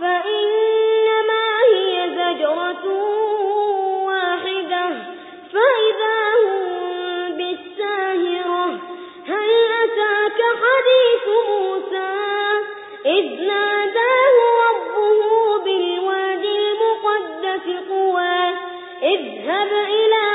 فإنما هي زجرة واحدة. فإذا هم بالساهرة هل أتاك حديث موسى؟ إذ ناداه ربه بالواد المقدس طوى. اذهب إلى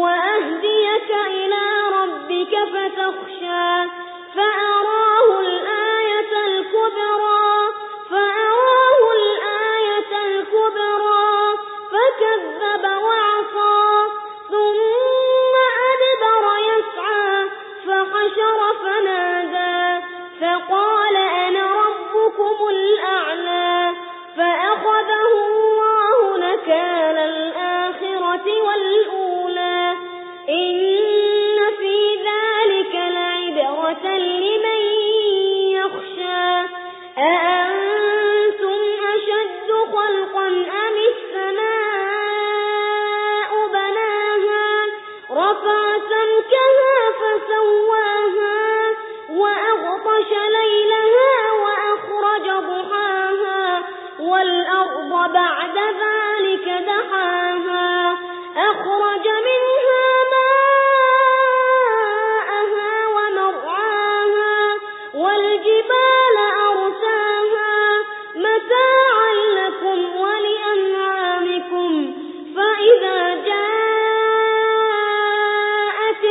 وأهديك إلى ربك فتخشى فأراه الآية الكبرى فأراه الآية الكبرى فكذب وعصى ثم أدبر يسعى فحشر فنادى فقال أنا ربكم الأعلى فأخذه الله نكال والأرض بعد ذلك دحاها أخرج منها ماءها ومرعاها والجبال أرساها. متاعا لكم ولأنعامكم. فإذا جاءت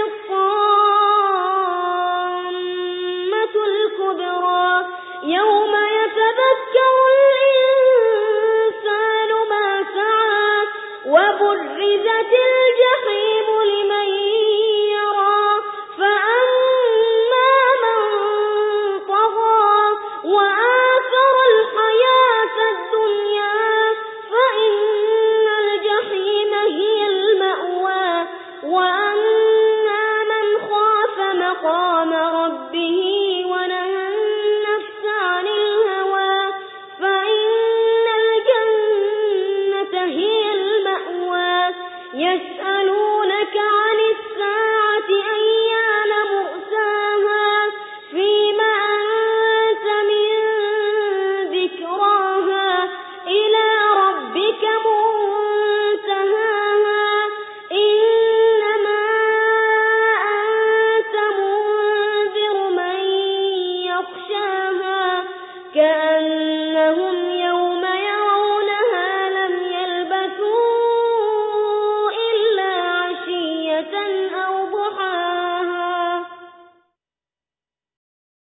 الطامة الكبرى يوم وبرزت الجحيم لمن